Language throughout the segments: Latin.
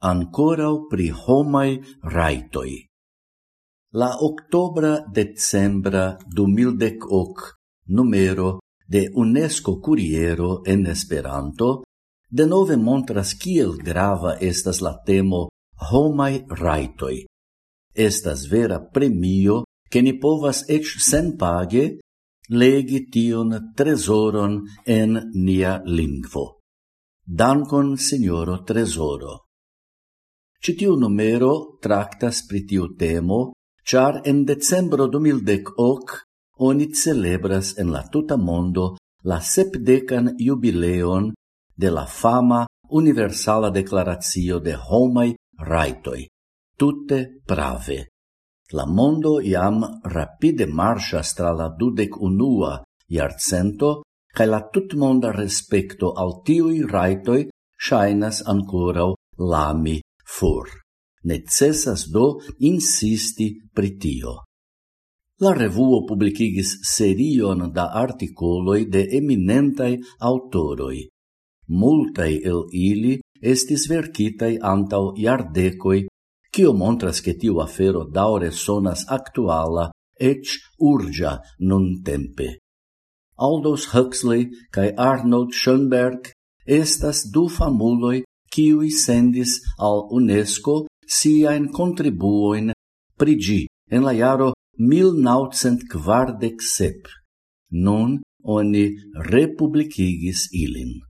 ancorau pri homai raitoi. La octobra decembra 2010 numero de UNESCO Curiero en Esperanto de nove montras kiel grava estas la temo homai raitoi. Estas vera premio che ni povas ec sen page legi tion tresoron en nia lingvo. Dankon, signoro Tresoro. Citiu numero tractas pri tiu temo, char en decembro 2010 oni celebras en la tuta mondo la sepdecan jubileon de la fama universala declarazio de homai raitoi. Tutte prave. La mondo iam rapide marchas tra la dudec unua iarcento, ca la tutmonda respecto al tiui raitoi shainas ancorau lami for. Necessas do insisti pri tio. La revuo publicigis serion da articoloi de eminentai autoroi. Multai el ili estis verkitai antau iardecoi, cio montras che tiu afero daure sonas actuala, ec urgia nun tempe. Aldous Huxley cae Arnold Schoenberg estas du famuloi kiui sendis al UNESCO siain contribuoin prigi en la jaro 1947. Nun oni republicigis ilin.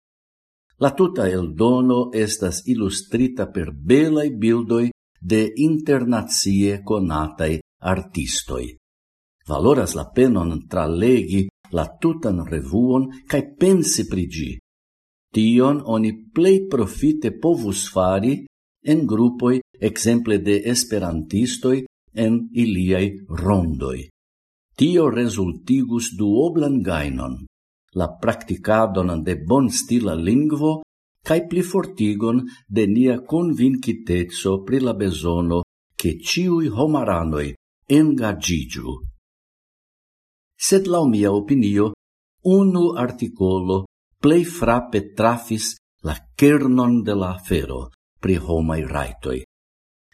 La tuta eldono estas illustrita per belai bildoi de internazie conatai artistoi. Valoras la penon tralegi la tutan revuon cae pensi prigi, Tion oni plei profite povus fari en grupoi exemple de esperantistoi en iliai rondoj. Tio rezultigus duoblan gainon, la practicadon de bonstila lingvo cae plifortigon de nia convincitezzo pri la besono che ciui homaranoi engagigiu. Sed lau mia opinio, unu articolo plei frape trafis la kernon de la afero pri homai raitoi.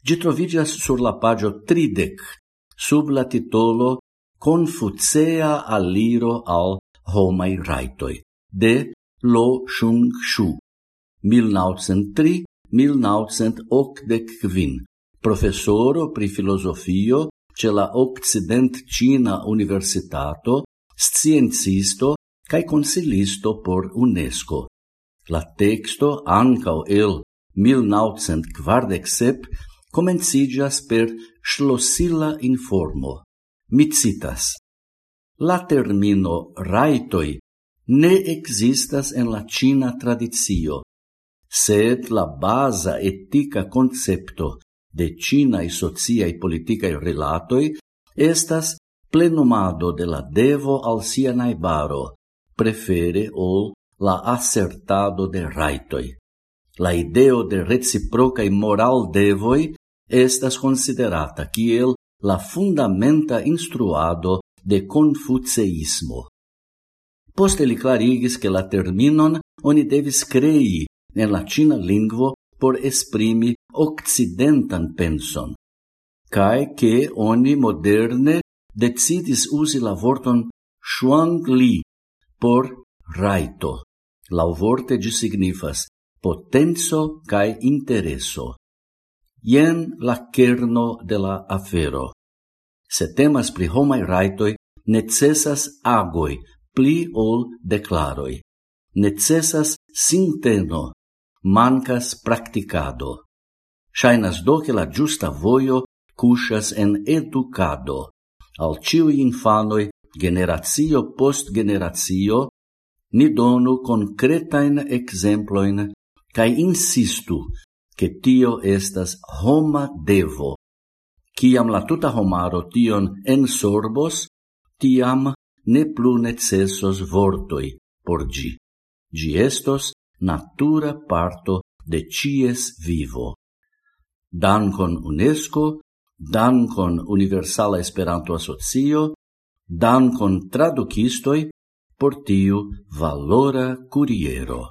Gi trovigas sur la pagio tridec, sub la titolo Confucea aliro al homai raitoi, de Lo Shung Shu, 1903-1985, professoro pri filosofio ce la Occident Cina Universitato, sciencisto cae consilisto por UNESCO. La texto ancao el 1947 comencigas per schlossila informo. Mi citas. La termino raitoi ne existas en la Cina tradizio, sed la basa etica concepto de Cina e sociae politicae relatoi estas plenumado de la devo al sia naibaro, prefere ol la acertado de raitoi. La ideo de reciprocae moral devoi estas considerata kiel la fundamenta instruado de confuceismo. Poste li clarigis che la terminon oni devis crei en latina lingvo por esprimi occidentan penson, cae che oni moderne decidis usi la vorton shuang li por raito. Lauvorte gi signifas potenzo cae intereso. Ien la kerno de la afero. Se temas pri homai raitoi, necessas agoi, pli ol declaroi. Necessas sinteno, mancas practicado. Shainas do che la giusta voio cusas en educado, al ciui infanoi generatio post generatio, ni donu concretain exemploin cae insistu che tio estas homa devo. Ciam la tuta homaro tion ensorbos, tiam ne plu necessos vortoi por gi. Gi estos natura parto de cies vivo. Dankon UNESCO, dankon Universala Esperanto Asocio, dankon traducistoi por tiu valora curiero.